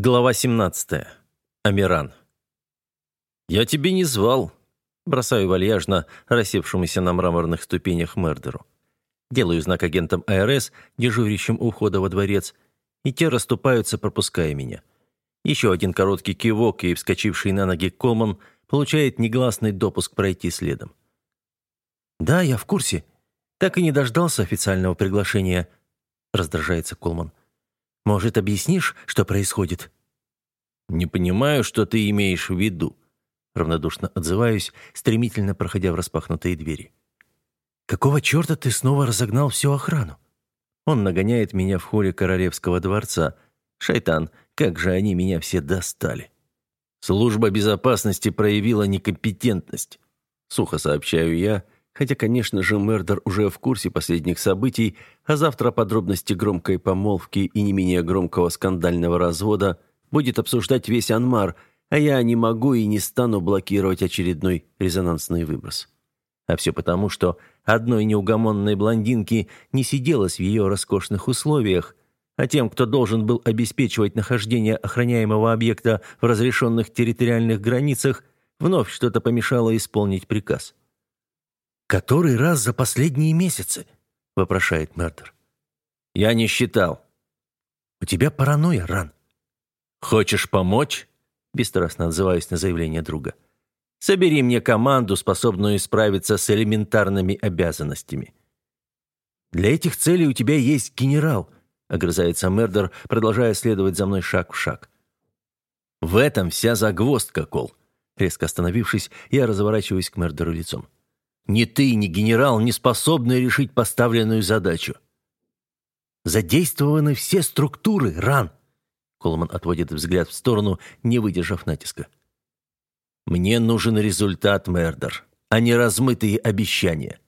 Глава 17. Амиран. «Я тебе не звал», – бросаю вальяжно рассевшемуся на мраморных ступенях Мердеру. Делаю знак агентам АРС, дежурящим у входа во дворец, и те расступаются, пропуская меня. Еще один короткий кивок, и вскочивший на ноги Колман получает негласный допуск пройти следом. «Да, я в курсе. Так и не дождался официального приглашения», – раздражается Колман. Может, объяснишь, что происходит?» «Не понимаю, что ты имеешь в виду», — равнодушно отзываюсь, стремительно проходя в распахнутые двери. «Какого черта ты снова разогнал всю охрану?» Он нагоняет меня в холле королевского дворца. «Шайтан, как же они меня все достали!» «Служба безопасности проявила некомпетентность», — сухо сообщаю я, — Хотя, конечно же, Мердер уже в курсе последних событий, а завтра подробности громкой помолвки и не менее громкого скандального развода будет обсуждать весь Анмар, а я не могу и не стану блокировать очередной резонансный выброс. А все потому, что одной неугомонной блондинки не сиделось в ее роскошных условиях, а тем, кто должен был обеспечивать нахождение охраняемого объекта в разрешенных территориальных границах, вновь что-то помешало исполнить приказ. «Который раз за последние месяцы?» – вопрошает Мердер. «Я не считал». «У тебя паранойя, Ран». «Хочешь помочь?» – бесстрастно отзываюсь на заявление друга. «Собери мне команду, способную справиться с элементарными обязанностями». «Для этих целей у тебя есть генерал», – огрызается Мердер, продолжая следовать за мной шаг в шаг. «В этом вся загвоздка, Кол». Резко остановившись, я разворачиваюсь к Мердеру лицом. Ни ты, ни генерал не способны решить поставленную задачу. Задействованы все структуры, ран. Колман отводит взгляд в сторону, не выдержав натиска. Мне нужен результат, Мердер, а не размытые обещания.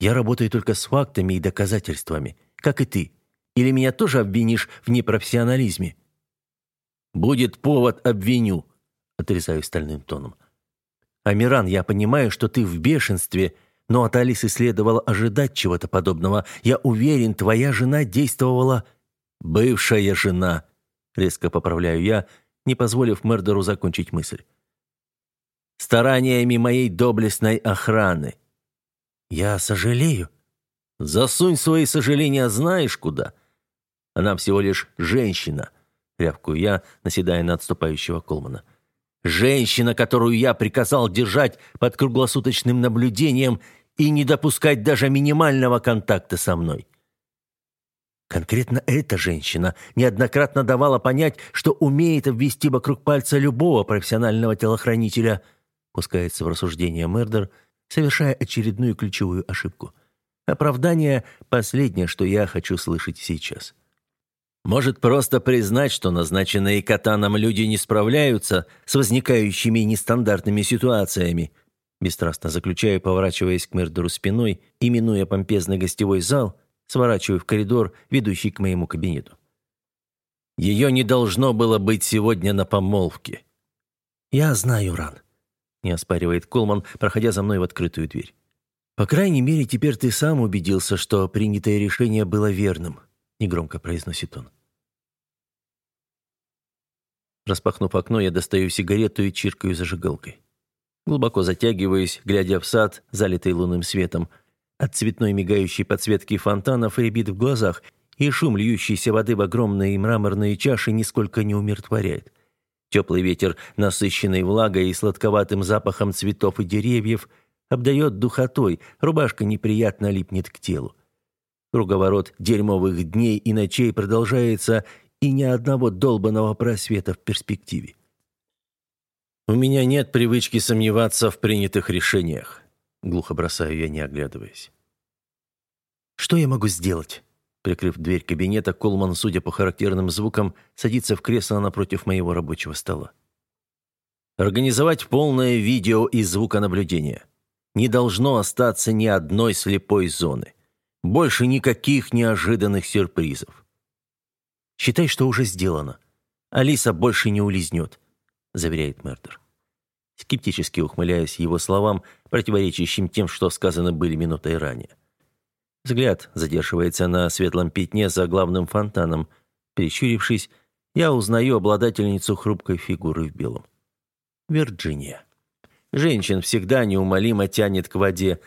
Я работаю только с фактами и доказательствами, как и ты. Или меня тоже обвинишь в непрофессионализме? Будет повод, обвиню, отрезаю стальным тоном. «Амиран, я понимаю, что ты в бешенстве, но от Алисы следовало ожидать чего-то подобного. Я уверен, твоя жена действовала...» «Бывшая жена», — резко поправляю я, не позволив Мердеру закончить мысль. «Стараниями моей доблестной охраны». «Я сожалею». «Засунь свои сожаления знаешь куда. Она всего лишь женщина», — рявкую я, наседая на отступающего Колмана. Женщина, которую я приказал держать под круглосуточным наблюдением и не допускать даже минимального контакта со мной. Конкретно эта женщина неоднократно давала понять, что умеет обвести вокруг пальца любого профессионального телохранителя, пускается в рассуждение Мердер, совершая очередную ключевую ошибку. Оправдание – последнее, что я хочу слышать сейчас. Может, просто признать, что назначенные катаном люди не справляются с возникающими нестандартными ситуациями. Бесстрастно заключаю, поворачиваясь к Мердеру спиной и, минуя помпезный гостевой зал, сворачиваю в коридор, ведущий к моему кабинету. Ее не должно было быть сегодня на помолвке. «Я знаю, Ран», — не оспаривает Колман, проходя за мной в открытую дверь. «По крайней мере, теперь ты сам убедился, что принятое решение было верным негромко произносит он. Распахнув окно, я достаю сигарету и чиркаю зажигалкой. Глубоко затягиваюсь, глядя в сад, залитый лунным светом. От цветной мигающей подсветки фонтанов рябит в глазах, и шум льющейся воды в огромные мраморные чаши нисколько не умиротворяет. Теплый ветер, насыщенный влагой и сладковатым запахом цветов и деревьев, обдает духотой, рубашка неприятно липнет к телу. Круговорот дерьмовых дней и ночей продолжается, и ни одного долбанного просвета в перспективе. «У меня нет привычки сомневаться в принятых решениях», — глухо бросаю я, не оглядываясь. «Что я могу сделать?» Прикрыв дверь кабинета, Колман, судя по характерным звукам, садится в кресло напротив моего рабочего стола. «Организовать полное видео и звуконаблюдение. Не должно остаться ни одной слепой зоны. Больше никаких неожиданных сюрпризов. Считай, что уже сделано. Алиса больше не улизнет, заверяет Мердер. Скептически ухмыляясь его словам, противоречащим тем, что сказано были минутой ранее. Взгляд задерживается на светлом пятне за главным фонтаном. Перещурившись, я узнаю обладательницу хрупкой фигуры в белом. Вирджиния. Женщин всегда неумолимо тянет к воде.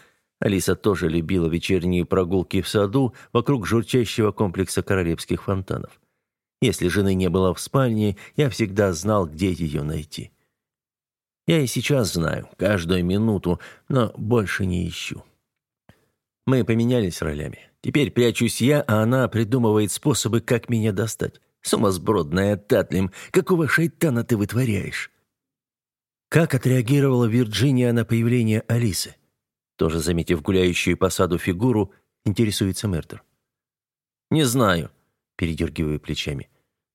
Алиса тоже любила вечерние прогулки в саду вокруг журчащего комплекса королевских фонтанов. Если жены не было в спальне, я всегда знал, где ее найти. Я и сейчас знаю, каждую минуту, но больше не ищу. Мы поменялись ролями. Теперь прячусь я, а она придумывает способы, как меня достать. Сумасбродная Татлим, какого шайтана ты вытворяешь? Как отреагировала Вирджиния на появление Алисы? Тоже заметив гуляющую по саду фигуру, интересуется Мердер. «Не знаю», — передергиваю плечами.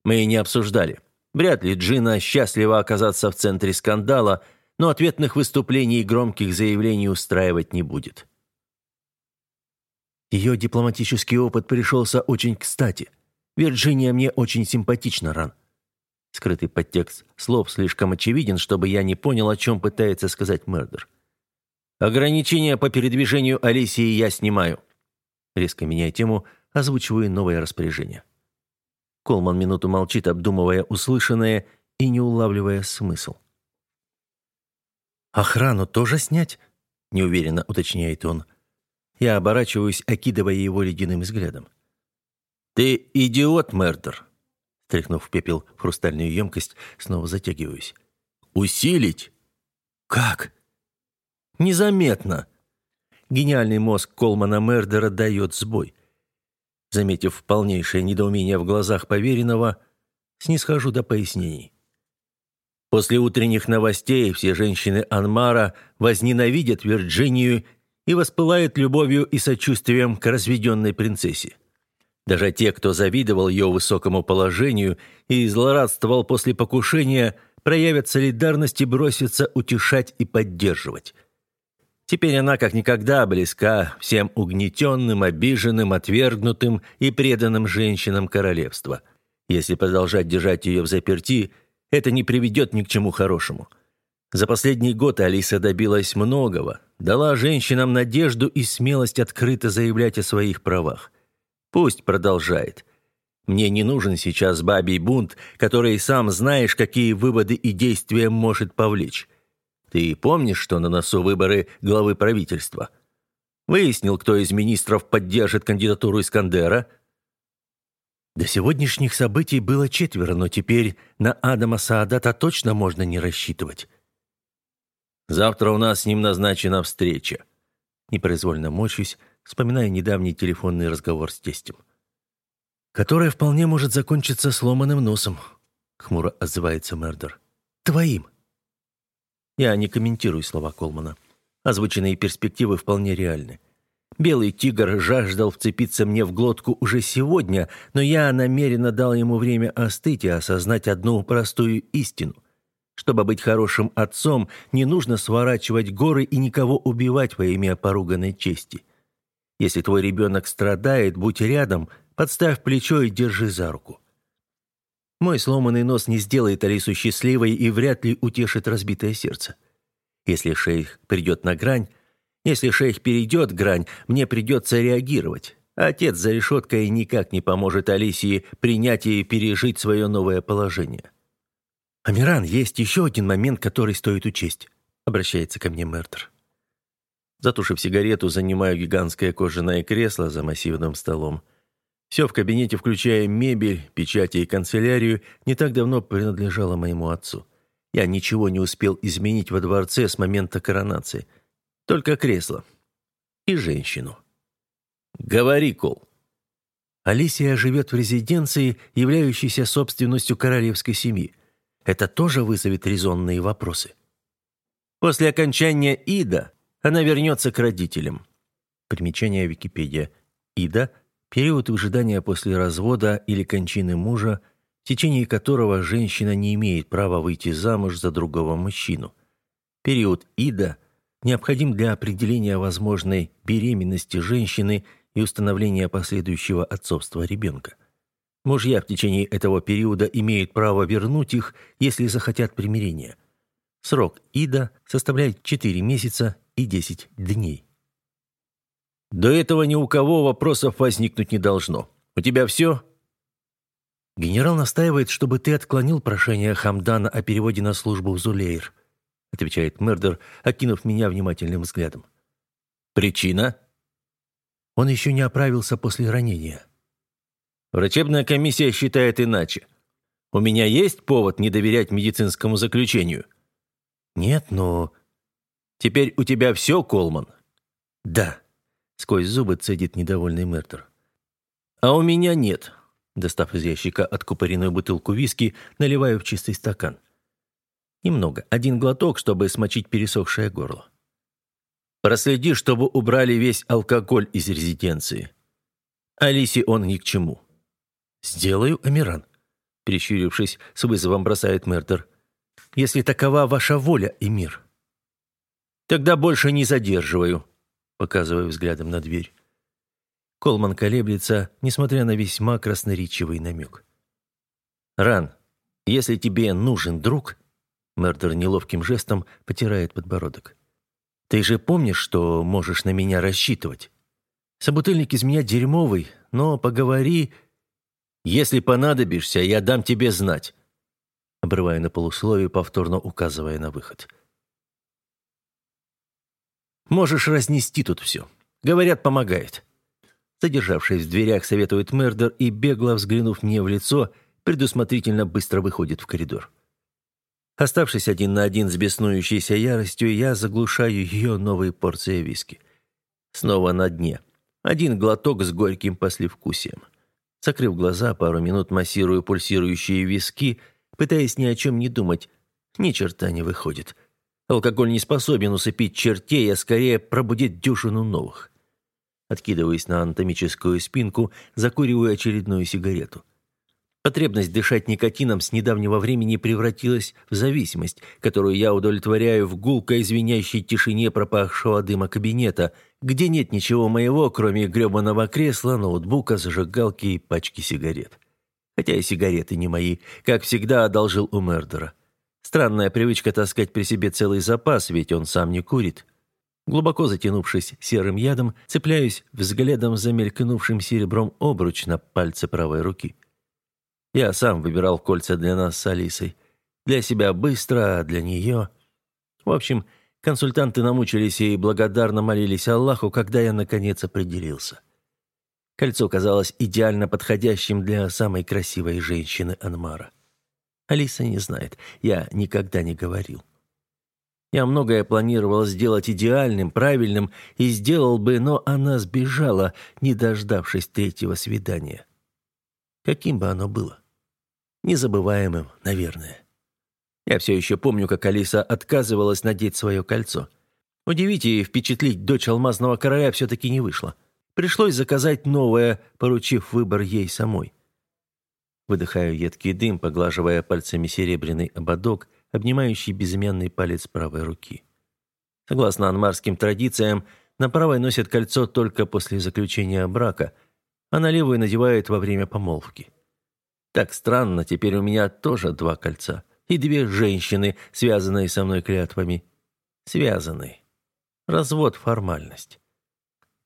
«Мы не обсуждали. Вряд ли Джина счастлива оказаться в центре скандала, но ответных выступлений и громких заявлений устраивать не будет». Ее дипломатический опыт пришелся очень кстати. Вирджиния мне очень симпатична, Ран. Скрытый подтекст слов слишком очевиден, чтобы я не понял, о чем пытается сказать Мердер. «Ограничения по передвижению Алисии я снимаю». Резко меняя тему, озвучиваю новое распоряжение. Колман минуту молчит, обдумывая услышанное и не улавливая смысл. «Охрану тоже снять?» – неуверенно уточняет он. Я оборачиваюсь, окидывая его ледяным взглядом. «Ты идиот, Мердер!» Тряхнув пепел в хрустальную емкость, снова затягиваюсь. «Усилить?» «Как?» «Незаметно!» Гениальный мозг Колмана Мердера дает сбой. Заметив полнейшее недоумение в глазах поверенного, снисхожу до пояснений. После утренних новостей все женщины Анмара возненавидят Вирджинию и воспылают любовью и сочувствием к разведенной принцессе. Даже те, кто завидовал ее высокому положению и злорадствовал после покушения, проявят солидарность и бросятся утешать и поддерживать. Теперь она как никогда близка всем угнетенным, обиженным, отвергнутым и преданным женщинам королевства. Если продолжать держать ее в заперти, это не приведет ни к чему хорошему. За последний год Алиса добилась многого, дала женщинам надежду и смелость открыто заявлять о своих правах. Пусть продолжает. Мне не нужен сейчас бабий бунт, который сам знаешь, какие выводы и действия может повлечь. Ты помнишь, что на носу выборы главы правительства? Выяснил, кто из министров поддержит кандидатуру Искандера? До сегодняшних событий было четверо, но теперь на Адама Саадата точно можно не рассчитывать. Завтра у нас с ним назначена встреча. Непроизвольно мочусь, вспоминая недавний телефонный разговор с тестем. «Которая вполне может закончиться сломанным носом», — хмуро отзывается Мердер. «Твоим». Я не комментирую слова Колмана. Озвученные перспективы вполне реальны. Белый тигр жаждал вцепиться мне в глотку уже сегодня, но я намеренно дал ему время остыть и осознать одну простую истину. Чтобы быть хорошим отцом, не нужно сворачивать горы и никого убивать во имя поруганной чести. Если твой ребенок страдает, будь рядом, подставь плечо и держи за руку. Мой сломанный нос не сделает Алису счастливой и вряд ли утешит разбитое сердце. Если шейх придет на грань, если шейх перейдет грань, мне придется реагировать. Отец за решеткой никак не поможет Алисии принять и пережить свое новое положение. «Амиран, есть еще один момент, который стоит учесть», — обращается ко мне Мертер. Затушив сигарету, занимаю гигантское кожаное кресло за массивным столом. Все в кабинете, включая мебель, печати и канцелярию, не так давно принадлежало моему отцу. Я ничего не успел изменить во дворце с момента коронации. Только кресло. И женщину. «Говори, Кол». Алисия живет в резиденции, являющейся собственностью королевской семьи. Это тоже вызовет резонные вопросы. После окончания Ида она вернется к родителям. Примечание Википедия. Ида – период выжидания после развода или кончины мужа, в течение которого женщина не имеет права выйти замуж за другого мужчину. Период Ида необходим для определения возможной беременности женщины и установления последующего отцовства ребенка. Мужья в течение этого периода имеют право вернуть их, если захотят примирения. Срок Ида составляет 4 месяца и 10 дней. До этого ни у кого вопросов возникнуть не должно. У тебя все? Генерал настаивает, чтобы ты отклонил прошение Хамдана о переводе на службу в Зулейр, отвечает Мердер, окинув меня внимательным взглядом. Причина? Он еще не оправился после ранения. Врачебная комиссия считает иначе. У меня есть повод не доверять медицинскому заключению? Нет, но... Теперь у тебя все, Колман? Да. Сквозь зубы цедит недовольный Мердер. А у меня нет. Достав из ящика откупоренную бутылку виски, наливаю в чистый стакан. Немного, один глоток, чтобы смочить пересохшее горло. Проследи, чтобы убрали весь алкоголь из резиденции. Алисе он ни к чему. Сделаю, Амиран. Прищурившись, с вызовом бросает Мердер. Если такова ваша воля и мир. Тогда больше не задерживаю, показываю взглядом на дверь. Колман колеблется, несмотря на весьма красноречивый намек. «Ран, если тебе нужен друг...» Мердер неловким жестом потирает подбородок. «Ты же помнишь, что можешь на меня рассчитывать? Собутыльник из меня дерьмовый, но поговори... Если понадобишься, я дам тебе знать». Обрывая на полусловие, повторно указывая на выход. «Можешь разнести тут все. Говорят, помогает. Задержавшись в дверях, советует Мердер и, бегло взглянув мне в лицо, предусмотрительно быстро выходит в коридор. Оставшись один на один с беснующейся яростью, я заглушаю ее новые порции виски. Снова на дне. Один глоток с горьким послевкусием. Закрыв глаза, пару минут массирую пульсирующие виски, пытаясь ни о чем не думать. Ни черта не выходит. Алкоголь не способен усыпить чертей, а скорее пробудить дюжину новых. Откидываясь на анатомическую спинку, закуриваю очередную сигарету. Потребность дышать никотином с недавнего времени превратилась в зависимость, которую я удовлетворяю в гулкой звенящей тишине пропахшего дыма кабинета, где нет ничего моего, кроме гребаного кресла, ноутбука, зажигалки и пачки сигарет. Хотя и сигареты не мои, как всегда одолжил у Мердера. Странная привычка таскать при себе целый запас, ведь он сам не курит. Глубоко затянувшись серым ядом, цепляюсь взглядом за мелькнувшим серебром обруч на пальце правой руки. Я сам выбирал кольца для нас с Алисой. Для себя быстро, а для нее... В общем, консультанты намучились и благодарно молились Аллаху, когда я, наконец, определился. Кольцо казалось идеально подходящим для самой красивой женщины Анмара. Алиса не знает, я никогда не говорил. Я многое планировал сделать идеальным, правильным, и сделал бы, но она сбежала, не дождавшись третьего свидания. Каким бы оно было? Незабываемым, наверное. Я все еще помню, как Алиса отказывалась надеть свое кольцо. Удивить и впечатлить дочь алмазного короля все-таки не вышло. Пришлось заказать новое, поручив выбор ей самой. Выдыхаю едкий дым, поглаживая пальцами серебряный ободок – обнимающий безымянный палец правой руки. Согласно анмарским традициям, на правой носят кольцо только после заключения брака, а на левую надевают во время помолвки. Так странно, теперь у меня тоже два кольца. И две женщины, связанные со мной клятвами. Связанные. Развод – формальность.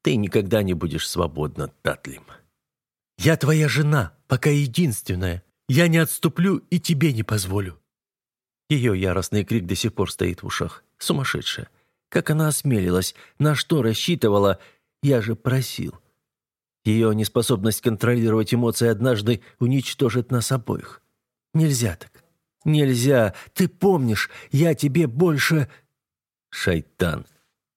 Ты никогда не будешь свободна, Татлим. «Я твоя жена, пока единственная. Я не отступлю и тебе не позволю». Ее яростный крик до сих пор стоит в ушах. Сумасшедшая. Как она осмелилась? На что рассчитывала? Я же просил. Ее неспособность контролировать эмоции однажды уничтожит нас обоих. Нельзя так. Нельзя. Ты помнишь, я тебе больше... Шайтан.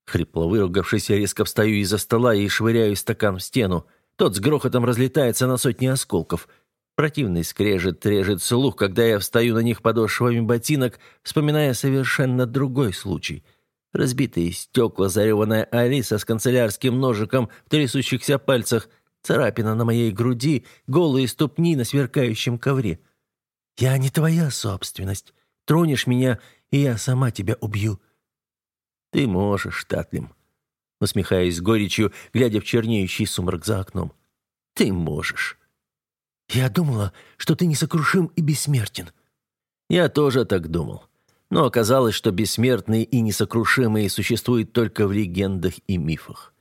Хрипло выругавшись, я резко встаю из-за стола и швыряю стакан в стену. Тот с грохотом разлетается на сотни осколков. Противный скрежет трежет слух, когда я встаю на них подошвами ботинок, вспоминая совершенно другой случай. Разбитые стекла, зареванная Алиса с канцелярским ножиком в трясущихся пальцах, царапина на моей груди, голые ступни на сверкающем ковре. «Я не твоя собственность. Тронешь меня, и я сама тебя убью». «Ты можешь, Татлим», усмехаясь с горечью, глядя в чернеющий сумрак за окном. «Ты можешь». «Я думала, что ты несокрушим и бессмертен». «Я тоже так думал. Но оказалось, что бессмертные и несокрушимые существуют только в легендах и мифах».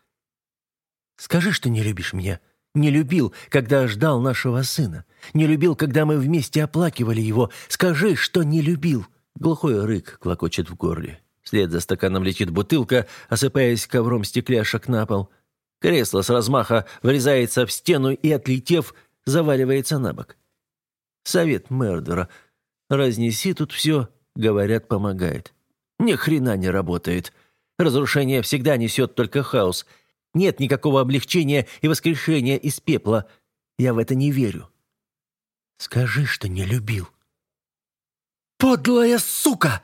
«Скажи, что не любишь меня. Не любил, когда ждал нашего сына. Не любил, когда мы вместе оплакивали его. Скажи, что не любил!» Глухой рык клокочет в горле. Вслед за стаканом летит бутылка, осыпаясь ковром стекляшек на пол. Кресло с размаха врезается в стену и, отлетев, заваливается на бок. Совет Мердера. «Разнеси тут все», говорят, помогает. Ни хрена не работает. Разрушение всегда несет только хаос. Нет никакого облегчения и воскрешения из пепла. Я в это не верю. Скажи, что не любил. «Подлая сука!»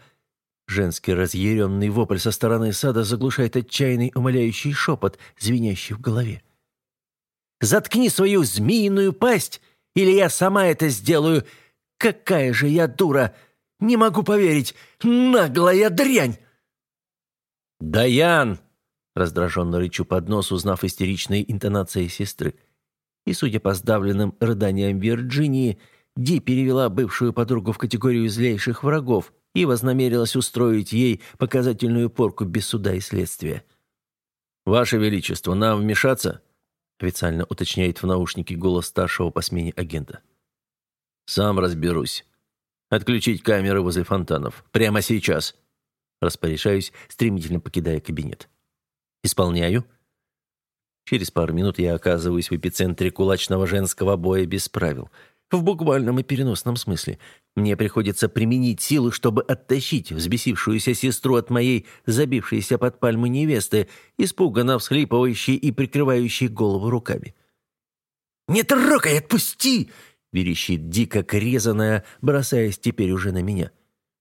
Женский разъяренный вопль со стороны сада заглушает отчаянный умоляющий шепот, звенящий в голове. «Заткни свою змеиную пасть, или я сама это сделаю! Какая же я дура! Не могу поверить! Наглая дрянь!» «Даян!» — раздраженно рычу под нос, узнав истеричные интонации сестры. И, судя по сдавленным рыданиям Вирджинии, Ди перевела бывшую подругу в категорию злейших врагов и вознамерилась устроить ей показательную порку без суда и следствия. «Ваше Величество, нам вмешаться?» — официально уточняет в наушнике голос старшего по смене агента. «Сам разберусь. Отключить камеры возле фонтанов. Прямо сейчас!» Распоряжаюсь, стремительно покидая кабинет. «Исполняю». Через пару минут я оказываюсь в эпицентре кулачного женского боя без правил. В буквальном и переносном смысле. Мне приходится применить силы, чтобы оттащить взбесившуюся сестру от моей забившейся под пальму невесты, испуганно всхлипывающей и прикрывающей голову руками. «Не трогай, отпусти!» — верещит дико резаная, бросаясь теперь уже на меня.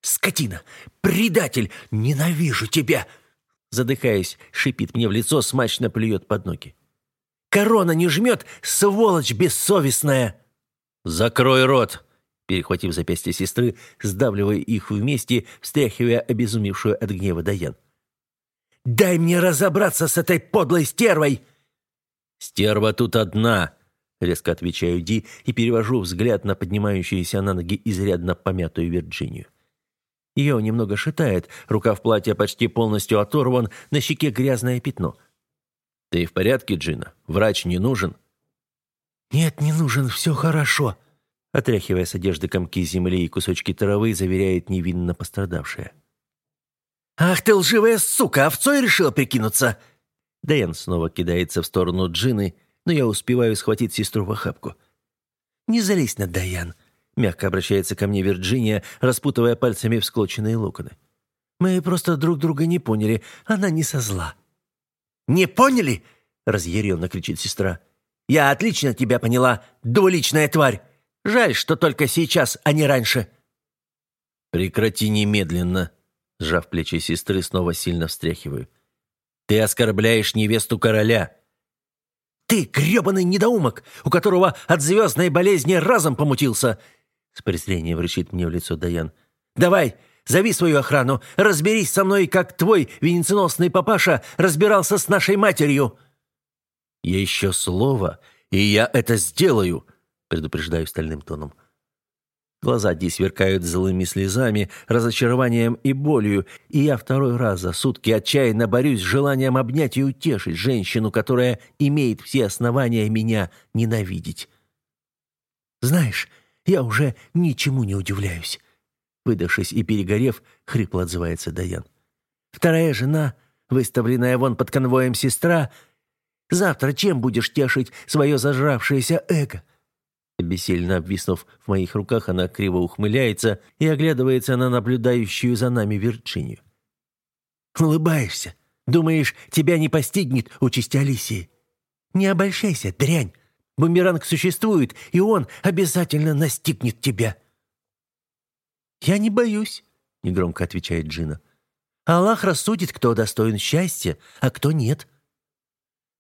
«Скотина! Предатель! Ненавижу тебя!» Задыхаясь, шипит мне в лицо, смачно плюет под ноги. «Корона не жмет, сволочь бессовестная!» «Закрой рот!» Перехватив запястье сестры, сдавливая их вместе, встряхивая обезумевшую от гнева Даян. «Дай мне разобраться с этой подлой стервой!» «Стерва тут одна!» Резко отвечаю Ди и перевожу взгляд на поднимающуюся на ноги изрядно помятую Вирджинию. Ее немного шатает, рукав платья почти полностью оторван, на щеке грязное пятно. «Ты в порядке, Джина? Врач не нужен?» «Нет, не нужен, все хорошо», — отряхивая с одежды комки земли и кусочки травы, заверяет невинно пострадавшая. «Ах ты лживая сука, овцой решила прикинуться!» Дайан снова кидается в сторону Джины, но я успеваю схватить сестру в охапку. «Не залезь на Дайан», Мягко обращается ко мне Вирджиния, распутывая пальцами всклоченные локоны. «Мы просто друг друга не поняли. Она не со зла». «Не поняли?» — разъяренно кричит сестра. «Я отлично тебя поняла, двуличная тварь. Жаль, что только сейчас, а не раньше». «Прекрати немедленно», — сжав плечи сестры, снова сильно встряхиваю. «Ты оскорбляешь невесту короля». «Ты гребаный недоумок, у которого от звездной болезни разом помутился. С презрением рычит мне в лицо Даян. «Давай, зови свою охрану, разберись со мной, как твой венеценосный папаша разбирался с нашей матерью!» «Еще слово, и я это сделаю!» Предупреждаю стальным тоном. Глаза Ди сверкают злыми слезами, разочарованием и болью, и я второй раз за сутки отчаянно борюсь с желанием обнять и утешить женщину, которая имеет все основания меня ненавидеть. «Знаешь, я уже ничему не удивляюсь. Выдавшись и перегорев, хрипло отзывается Даян. Вторая жена, выставленная вон под конвоем сестра. Завтра чем будешь тешить свое зажравшееся эго? Бессильно обвиснув в моих руках, она криво ухмыляется и оглядывается на наблюдающую за нами Вирджинию. «Улыбаешься? Думаешь, тебя не постигнет участь Алисии? Не обольщайся, дрянь. Бумеранг существует, и он обязательно настигнет тебя». «Я не боюсь», — негромко отвечает Джина. «Аллах рассудит, кто достоин счастья, а кто нет».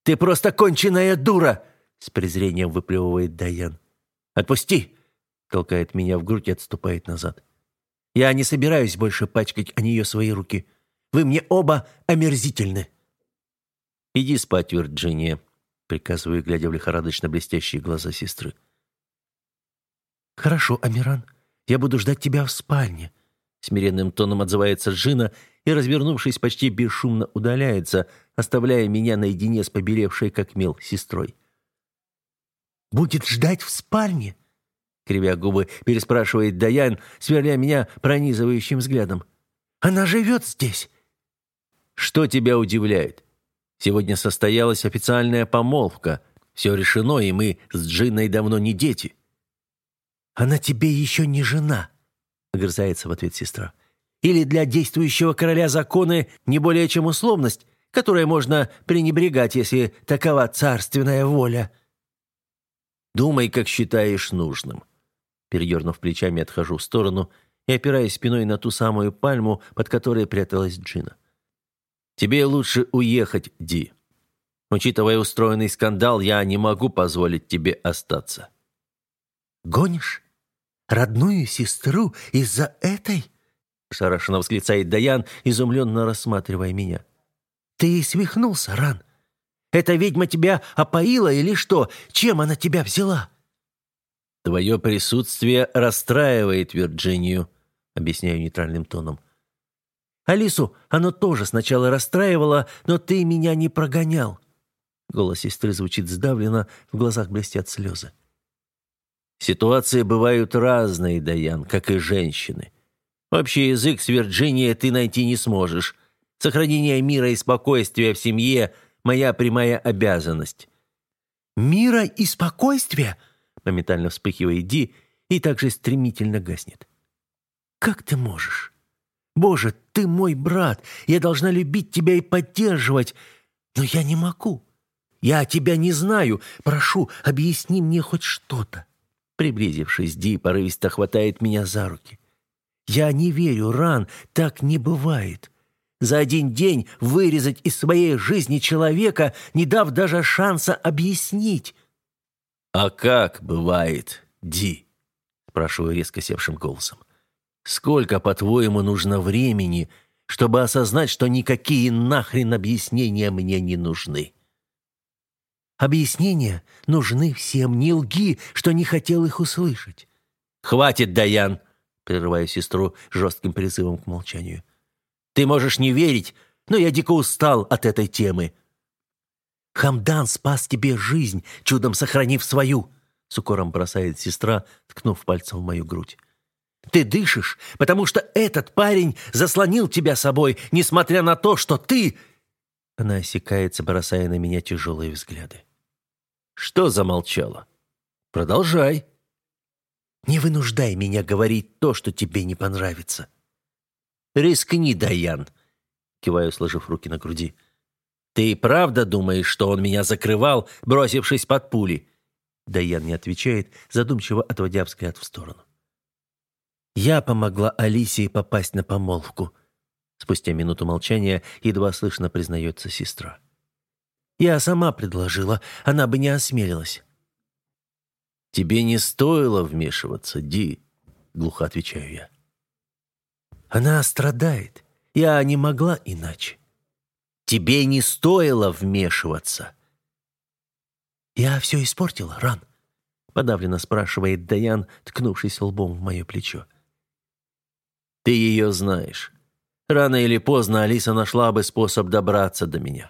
«Ты просто конченая дура!» — с презрением выплевывает Даян. «Отпусти!» — толкает меня в грудь и отступает назад. «Я не собираюсь больше пачкать о нее свои руки. Вы мне оба омерзительны». «Иди спать, Вирджиния», приказываю, глядя в лихорадочно блестящие глаза сестры. «Хорошо, Амиран, я буду ждать тебя в спальне», смиренным тоном отзывается Джина и, развернувшись, почти бесшумно удаляется, оставляя меня наедине с побелевшей как мел сестрой. Будет ждать в спальне?» Кривя губы, переспрашивает Даян, сверля меня пронизывающим взглядом. «Она живет здесь!» «Что тебя удивляет? Сегодня состоялась официальная помолвка. Все решено, и мы с Джинной давно не дети». «Она тебе еще не жена», — огрызается в ответ сестра. «Или для действующего короля законы не более чем условность, которой можно пренебрегать, если такова царственная воля». «Думай, как считаешь нужным». Передернув плечами, отхожу в сторону и опираясь спиной на ту самую пальму, под которой пряталась Джина. «Тебе лучше уехать, Ди. Учитывая устроенный скандал, я не могу позволить тебе остаться». «Гонишь? Родную сестру из-за этой?» Шарашенно восклицает Даян, изумленно рассматривая меня. «Ты свихнулся, Ран? Эта ведьма тебя опоила или что? Чем она тебя взяла?» «Твое присутствие расстраивает Вирджинию», — объясняю нейтральным тоном. «Алису оно тоже сначала расстраивало, но ты меня не прогонял». Голос сестры звучит сдавленно, в глазах блестят слезы. «Ситуации бывают разные, Даян, как и женщины. Общий язык с Вирджинией ты найти не сможешь. Сохранение мира и спокойствия в семье — моя прямая обязанность». «Мира и спокойствия?» Моментально вспыхивает Ди и также стремительно гаснет. «Как ты можешь? Боже, ты мой брат, я должна любить тебя и поддерживать, но я не могу. Я тебя не знаю, прошу, объясни мне хоть что-то». Приблизившись, Ди порывисто хватает меня за руки. «Я не верю, Ран, так не бывает. За один день вырезать из своей жизни человека, не дав даже шанса объяснить. «А как бывает, Ди?» – спрашиваю резко севшим голосом. «Сколько, по-твоему, нужно времени, чтобы осознать, что никакие нахрен объяснения мне не нужны?» «Объяснения нужны всем, не лги, что не хотел их услышать». «Хватит, Даян!» – прерываю сестру жестким призывом к молчанию. «Ты можешь не верить, но я дико устал от этой темы. Хамдан спас тебе жизнь, чудом сохранив свою!» С укором бросает сестра, ткнув пальцем в мою грудь. «Ты дышишь, потому что этот парень заслонил тебя собой, несмотря на то, что ты...» Она осекается, бросая на меня тяжелые взгляды. «Что замолчала? Продолжай!» «Не вынуждай меня говорить то, что тебе не понравится». «Рискни, Даян!» Киваю, сложив руки на груди. «Ты правда думаешь, что он меня закрывал, бросившись под пули?» Даян не отвечает, задумчиво отводя взгляд в сторону. «Я помогла Алисии попасть на помолвку», Спустя минуту молчания едва слышно признается сестра. «Я сама предложила, она бы не осмелилась». «Тебе не стоило вмешиваться, Ди», — глухо отвечаю я. «Она страдает. Я не могла иначе». Тебе не стоило вмешиваться». «Я все испортила, Ран?» — подавленно спрашивает Даян, ткнувшись лбом в мое плечо. «Ты ее знаешь. Рано или поздно Алиса нашла бы способ добраться до меня»,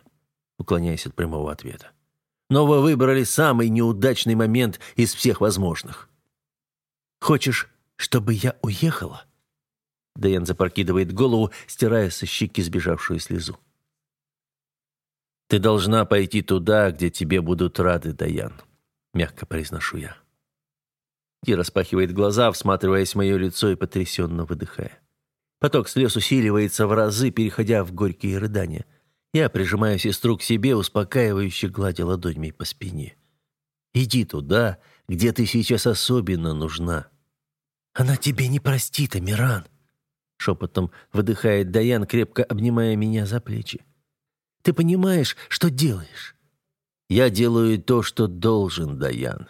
уклоняясь от прямого ответа. «Но вы выбрали самый неудачный момент из всех возможных». «Хочешь, чтобы я уехала?» Даян запрокидывает голову, стирая со щеки сбежавшую слезу. «Ты должна пойти туда, где тебе будут рады, Даян», — мягко произношу я. Ди распахивает глаза, всматриваясь в мое лицо и потрясенно выдыхая. Поток слез усиливается в разы, переходя в горькие рыдания. Я прижимаю сестру к себе, успокаивающе гладя ладонями по спине. «Иди туда, где ты сейчас особенно нужна». «Она тебе не простит, Амиран», — шепотом выдыхает Даян, крепко обнимая меня за плечи. Ты понимаешь, что делаешь?» «Я делаю то, что должен, Даян».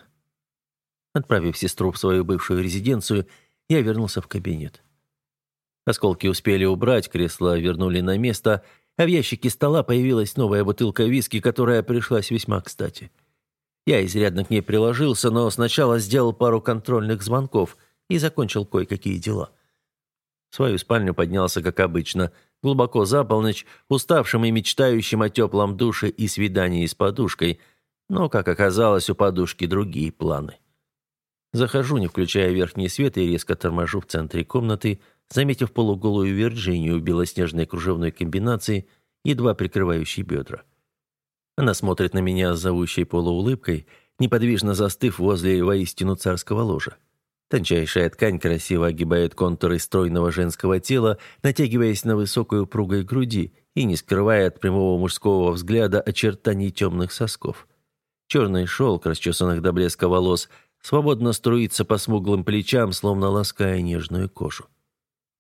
Отправив сестру в свою бывшую резиденцию, я вернулся в кабинет. Осколки успели убрать, кресла вернули на место, а в ящике стола появилась новая бутылка виски, которая пришлась весьма кстати. Я изрядно к ней приложился, но сначала сделал пару контрольных звонков и закончил кое-какие дела. В свою спальню поднялся, как обычно – глубоко за полночь, уставшим и мечтающим о теплом душе и свидании с подушкой. Но, как оказалось, у подушки другие планы. Захожу, не включая верхний свет, и резко торможу в центре комнаты, заметив полуголую Вирджинию в белоснежной кружевной комбинации, едва прикрывающей бедра. Она смотрит на меня с зовущей полуулыбкой, неподвижно застыв возле воистину царского ложа. Тончайшая ткань красиво огибает контуры стройного женского тела, натягиваясь на высокую упругой груди и не скрывая от прямого мужского взгляда очертаний темных сосков. Черный шелк, расчесанных до блеска волос, свободно струится по смуглым плечам, словно лаская нежную кожу.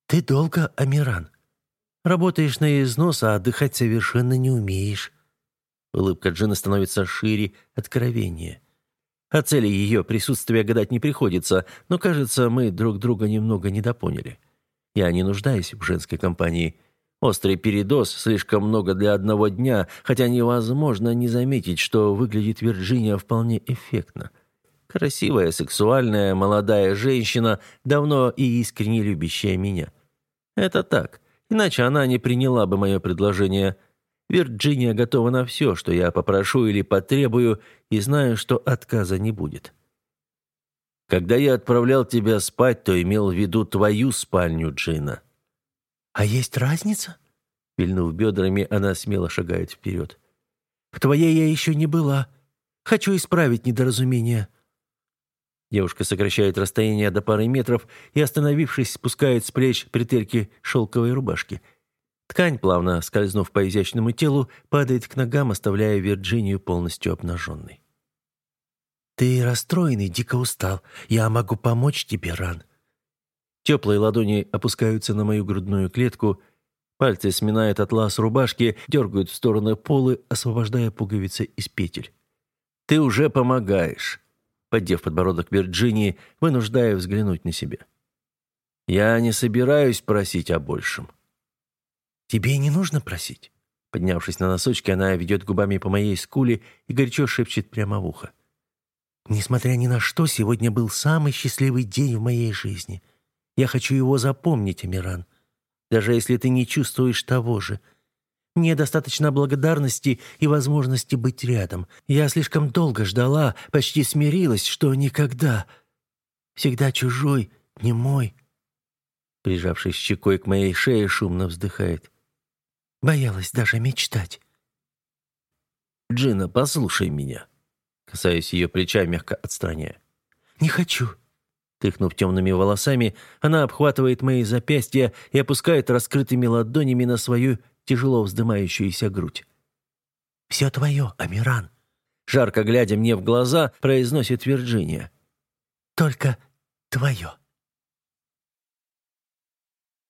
«Ты долго, Амиран. Работаешь на износ, а отдыхать совершенно не умеешь». Улыбка Джина становится шире, откровеннее. О цели ее присутствия гадать не приходится, но, кажется, мы друг друга немного недопоняли. Я не нуждаюсь в женской компании. Острый передоз, слишком много для одного дня, хотя невозможно не заметить, что выглядит Вирджиния вполне эффектно. Красивая, сексуальная, молодая женщина, давно и искренне любящая меня. Это так, иначе она не приняла бы мое предложение – Вирджиния готова на все, что я попрошу или потребую, и знаю, что отказа не будет. Когда я отправлял тебя спать, то имел в виду твою спальню, Джина. А есть разница? Вильнув бедрами, она смело шагает вперед. В твоей я еще не была. Хочу исправить недоразумение. Девушка сокращает расстояние до пары метров и, остановившись, спускает с плеч притырки шелковой рубашки – Ткань, плавно скользнув по изящному телу, падает к ногам, оставляя Вирджинию полностью обнаженной. «Ты расстроенный, дико устал. Я могу помочь тебе, Ран». Теплые ладони опускаются на мою грудную клетку, пальцы сминают атлас рубашки, дергают в стороны полы, освобождая пуговицы из петель. «Ты уже помогаешь», — поддев подбородок Вирджинии, вынуждая взглянуть на себя. «Я не собираюсь просить о большем». «Тебе не нужно просить». Поднявшись на носочки, она ведет губами по моей скуле и горячо шепчет прямо в ухо. «Несмотря ни на что, сегодня был самый счастливый день в моей жизни. Я хочу его запомнить, Амиран, даже если ты не чувствуешь того же. Мне достаточно благодарности и возможности быть рядом. Я слишком долго ждала, почти смирилась, что никогда. Всегда чужой, не мой». Прижавшись щекой к моей шее, шумно вздыхает. Боялась даже мечтать. «Джина, послушай меня». Касаясь ее плеча, мягко отстраняя. «Не хочу». Тряхнув темными волосами, она обхватывает мои запястья и опускает раскрытыми ладонями на свою тяжело вздымающуюся грудь. «Все твое, Амиран», — жарко глядя мне в глаза, произносит Вирджиния. «Только твое».